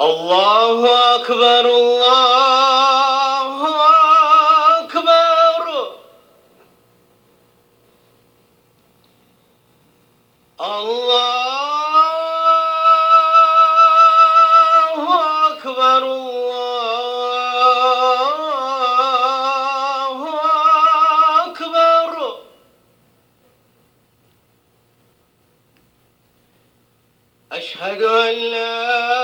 الله أكبر الله أكبر الله أكبر الله أكبر أشهد أن لا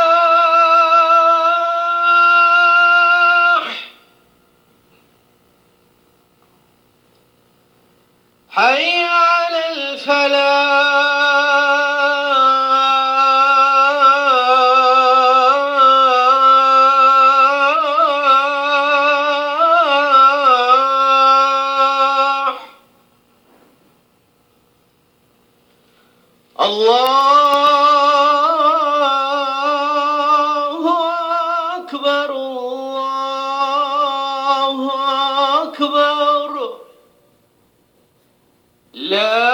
حي على الفلاح. الله Love.